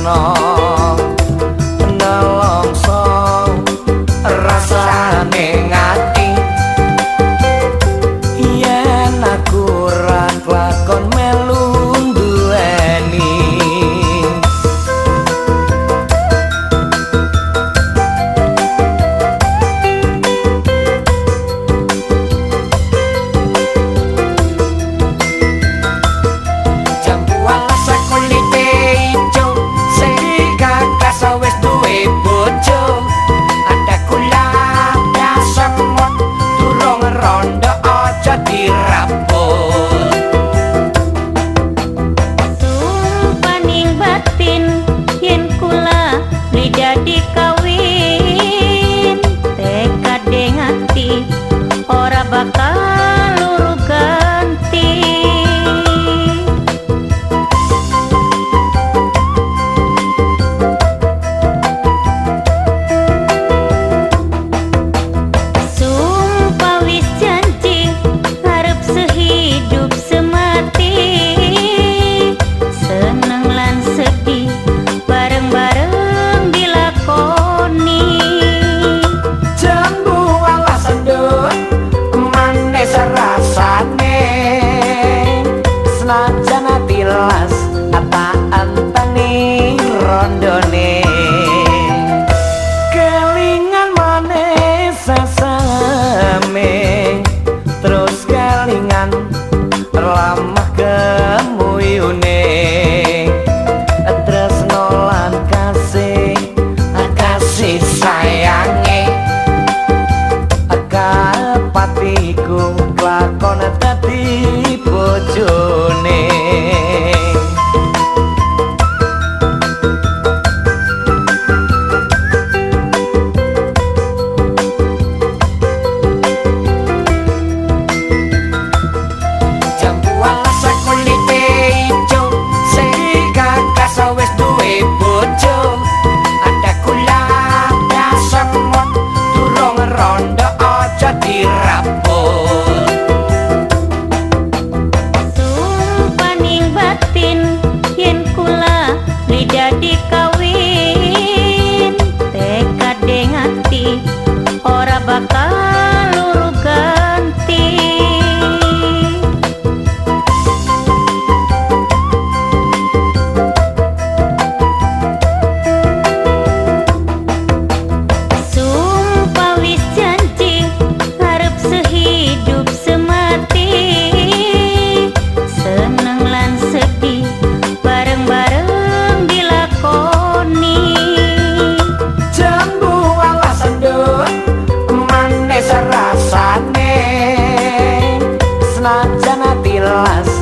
tresno bakal ramah kemuyune senajan